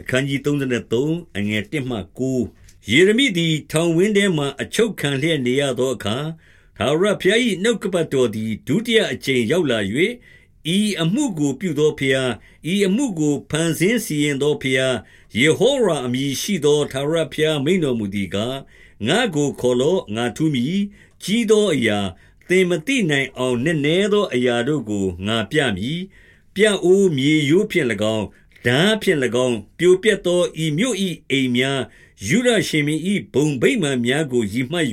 အခန်းကြီး33အငယ်1မှ9ယေရမိသည် ထောင်ဝင်းထဲမှအချုပ်ခံလျက်နေရသောအခါသာရဖျား၏နှုတ်ကပတ်တော်သည်ဒုတိယအကြိမ်ရောက်လာ၍ဤအမှုကိုပြုသောဖျားဤအမှုကိုဖန်ဆင်းစီရင်သောဖျားယေဟောဝါအမည်ရှိသောသာရဖျားမိန်တော်မူသည်ကားငါကိုခေါ်လောငါထူးမီကြီးသောအရာသင်မသိနိုင်အောင်နည်းနည်းသောအရာတို့ကိုငါပြမည်ပြအိုးမြေရိုးဖြင့်၎င်း ဓာဖြင့်၎င်းပြိုပြက်သောဤမြို့ဤအိမ်များယူရရှင်မီဤဘုံဗိမာန်များကိုရည်မှတ်၍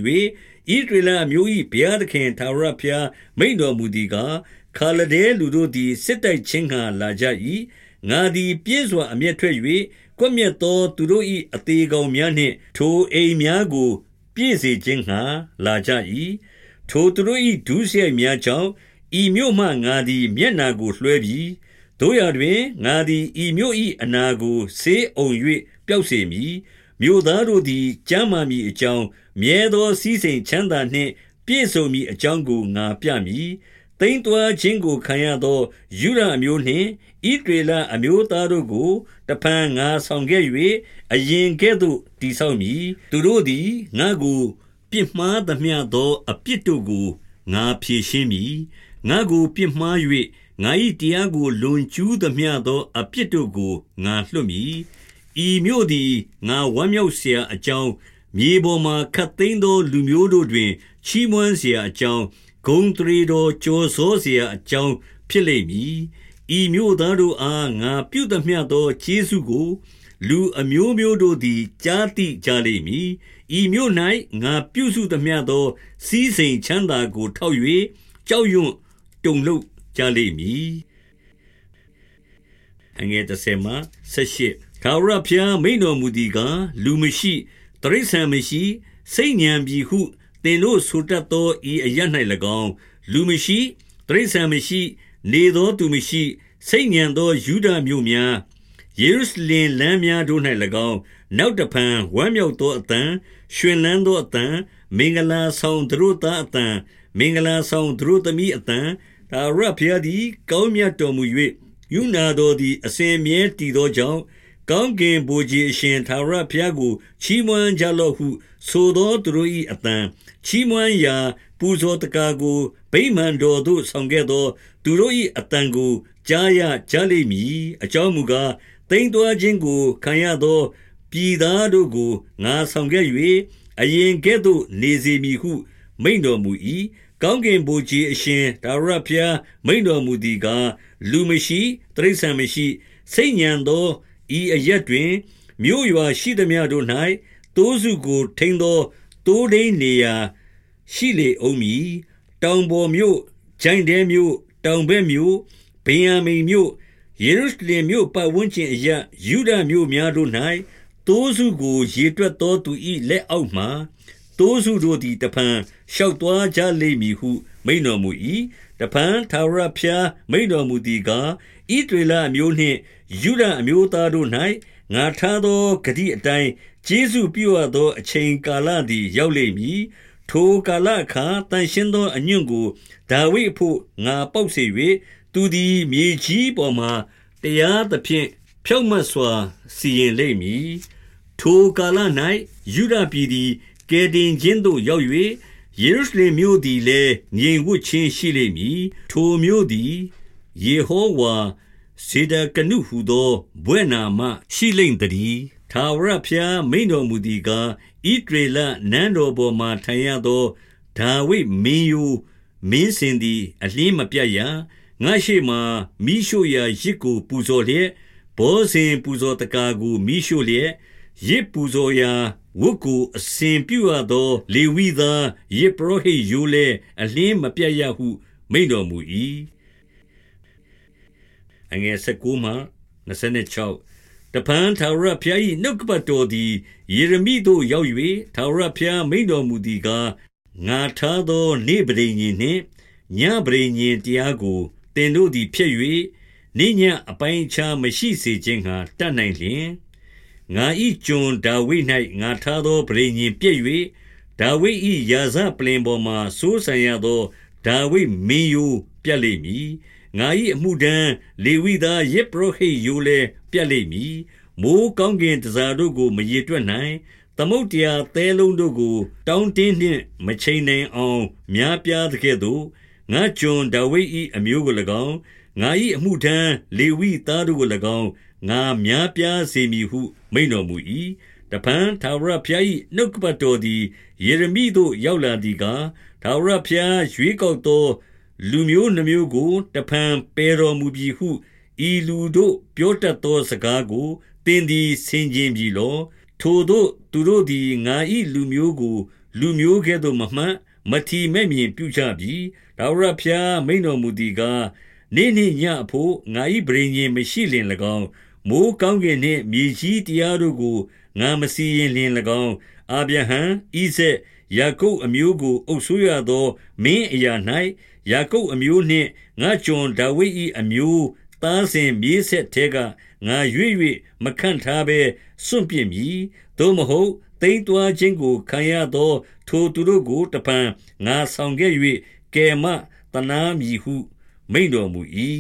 ဣဒရလမျိုးဤဘုရားသခင်သာရဖျားမိန်တော်မူသည်ကားခါလဒဲလူတို့သည်စစ်တိုက်ခြင်းဟံလာကြ၏ငါသည်ပြည့်စွာအမျက်ထွက်၍ကွမျက်သောသူတို့၏အသေးကောင်များနှင့် ထိုအိမ်များကို ပြည့်စေခြင်းဟံလာကြ၏ထိုသူတို့၏ဒုစရိုက်များကြောင့်ဤမြို့မှငါသည်မျက်နာကိုလွှဲပြီး တို့ရတွင်ငါသည်ဤမြို့၏အနာကိုဆေးအုံ၍ပျောက်စေမည်မြို့သားတို့သည်ကြမ်းမာမည်အကြောင်းမြဲသောစည်းစိမ်ချမ်းသာနှင့် ပြည့်စုံမည်အကြောင်းကိုငါပြမည်တိမ်တွားခြင်းကိုခံရသောယူရအမျိုးနှင့်ဣဒေလအမျိုးသားတို့ကိုတဖန်ငါဆောင်ခဲ့၍အရင်ကဲ့သို့တည်ဆောက်မည်သူတို့သည်ငါကိုပြစ်မှားသမျှသောအပြစ်တို့ကိုငါဖြေရှင်းမည် ငါကိုပြစ်မှား၍ငါ၏တရားကိုလွန်ကျူးသမျှသောအပြစ်တို့ကိုငါလွှတ်မည်ဤမြို့သည်ငါဝမ်းမြောက်เสียအကြောင်းမြေပေါ်မှခတ်သိမ်းသောလူမျိုးတို့တွင်ချီးမွမ်းเสียအကြောင်းဂုံတရီတော်ကြော်စောเสียအကြောင်းဖြစ်လိမ့်မည်ဤမြို့သားတို့အားငါပြုသမျှသောခြေဆုကို လူအမျိုးမျိုးတို့သည်ကြားသိကြလိမ့်မည်ဤမြို့၌ငါပြုစုသမျှသောစီးစိမ်ချမ်းသာကို ထောက်၍ကြောက်ရွံ့ တုန်လှုပ်ကြလိမ့်မည်အငယ်30မှ78ထာဝရဘုရားမိန်တော်မူသည်ကားလူမရှိတရိษံမရှိစိတ်ညံပြီဟုသင်တို့ဆိုတတ်သောဤအရ၌၎င်းလူမရှိတရိษံမရှိ နေသောသူမရှိစိတ်ညံသောယူဒမြို့များယေရုရှလင်လမ်းများတို့၌၎င်းနောက်တဖန်ဝမ်းမြောက်သောအတန်ရှင်လန်းသောအတန်မင်္ဂလာဆောင်သူတို့သားအတန်မင်္ဂလာဆောင်သူတို့သမီးအတန် သာရဖျားသည် ကောင်းမြတ်တော်မူ၍ယူနာတော်သည် အစဉ်မြဲတည်သောကြောင့်ကောင်းကင်ဘုရားအရှင်သာရဖျားကို ချီးမွမ်းကြလော့ဟု ဆိုသောသူတို့၏အတန်ချီးမွမ်းရာ ပူဇော်တကားကိုဗိမာန်တော်သို့ဆောင်ခဲ့သော သူတို့၏အတန်ကိုကြားရကြလိမ့်မည်အကြောင်းမူကားတိမ်တွားခြင်းကိုခံရသောပြည်သားတို့ကိုငါဆောင်ခဲ့၍အရင်ကဲ့သို့နေစေမည်ဟု မိန်တော်မူ၏ ကောင်းကင်ဘုရားအရှင်ဒါရဖျားမိန်တော်မူသည်ကားလူမရှိတရိษံမရှိစိတ်ညံသောဤအရက်တွင် မြို့ရွာရှိသမျှတို့၌တိုးစုကိုထိန်းသောတိုးဒိန်နေရာရှိလေအောင်မည်တောင်ပေါ်မြို့ဂျိုင်တဲမြို့တောင်ဘက်မြို့ဗင်ယာမိန်မြို့ယေရုရှလင်မြို့ပတ်ဝန်းကျင်အရာယူဒမြို့များတို့၌တိုးစုကိုရေတွက်သောသူ၏လက်အောက်မှ တိုးစုတို့သည်တဖန်ရှောက်သွားကြလိမ့်မည်ဟု မိန်တော်မူ၏တဖန်သာရဖျားမိန်တော်မူသည်ကားဣဒေလအမျိုးနှင့်ယူဒအမျိုးသားတို့၌ငါထားသောဂတိအတိုင်းကျေးဇူးပြုအပ်သောအချိန်ကာလသည် ရောက်လိမ့်မည်ထိုကာလအခါတန်ရှင်းသောအညွန့်ကိုဒါဝိဒ်အဖို့ငါပေါက်စေ၍သူသည်မြေကြီးပေါ်မှတရားသဖြင့်ဖြောက်မတ်စွာစီရင်လိမ့်မည်ထိုကာလ၌ယူဒပြည်သည် ကယ်တင်ခြင်းသို့ရောက်၍ယေရုရှလင်မြို့သည်လည်းငြိမ်ဝှက်ခြင်းရှိလိမ့်မည်ထိုမြို့သည်ယေဟောဝါစေဒကနုဟုသောဘွဲ့နာမရှိလိမ့်တည်းထာဝရဘုရားမိန်တော်မူသည်ကားဣဒရေလနန်းတော်ပေါ်မှထိုင်ရသောဒါဝိဒ်မင်းယိုမင်းစင်သည်အလင်းမပြတ်ရငါရှိမှမိရှုရာရစ်ကိုပူဇော်လျက်ဘောဇင်ပူဇော်တကာကိုမိရှုလျက် ရစ်ပူဇော်ရာဝတ်ကိုအစဉ်ပြုရသော လေဝိသားယစ်ပရောဟိတ်ယိုးလဲအလင်းမပြတ်ရဟု မိန်တော်မူ၏အငယ်19မှ26တပန်းထာဝရဘုရား၏နှုတ်ကပတ်တော်သည်ယေရမိသို့ရောက်၍ထာဝရဘုရားမိန်တော်မူသည်ကားငါထားသောနေပရိညင်နှင့်ညပရိညင်တရားကိုတင်တို့သည်ဖြစ်၍နိညာအပိုင်းခြားမရှိစေခြင်းဟာတတ်နိုင်လျင် ငါ၏ကျွန်ဒါဝိဒ်၌ငါထားသောပရိညင်ပြည့်၍ဒါဝိဒ်၏ယာဇပလင်ပေါ်မှစိုးစံရသောဒါဝိဒ်မင်းယိုပြတ်လိမ့်မည်ငါ၏အမှုဒန်းလေဝိသားယေပရောဟိတ်ယိုလဲပြတ်လိမ့်မည်မိုးကောင်းကင်တစားတို့ကိုမရေတွက်နိုင်သမုတ်တရားသဲလုံးတို့ကို တောင်းတင်းနှင့်မချိန်နိုင်အောင်များပြားသကဲ့သို့ငါကျွန်ဒါဝိဒ်၏အမျိုးကို၎င်းငါ၏အမှုထမ်းလေဝိသားတို့ကို၎င်း ငါများပြားစေမည်ဟု မိန်တော်မူ၏တပန်သာဝရဖျား၏နှုတ်ကပတ်တော်သည်ယေရမိသို့ရောက်လာသည်ကားသာဝရဖျားရွေးကောက်သော လူမျိုးနှမျိုးကိုတဖန်ပယ်တော်မူပြီဟုဤလူတို့ပြောတတ်သောစကားကိုသင်သည်ဆင်ခြင်ပြီလော ထိုတို့သူတို့သည်ငါ၏လူမျိုးကို လူမျိုးကဲ့သို့မမှတ်မထီမဲ့မြင်ပြုကြပြီဒါဝရဖျားမိန်တော်မူသည်ကားနေ့နေ့ညအဖို့ငါ၏ဗြိဉ္ဉ်မရှိလင်၎င်း မိုးကောင်းကင်နှင့်မြေကြီးတရားတို့ကိုငါမစီရင်လင်၎င်းအာဗြဟံဣဇက်ယာကုပ်အမျိုးကိုအုပ်ဆိုးရသော မင်းအရာ၌ယာကုပ်အမျိုးနှင့်ငါကျွန်ဒါဝိဒ်၏အမျိုးသားစဉ်မြေးဆက်ထဲကငါရွေ့၍မခန့်ထားဘဲစွန့်ပြစ်မည်သို့မဟုတ်တိမ်တွားခြင်းကိုခံရသော ထိုသူတို့ကိုတပံငါဆောင်ခဲ့၍ကယ်မတနာမည်ဟု မိန်တော်မူ၏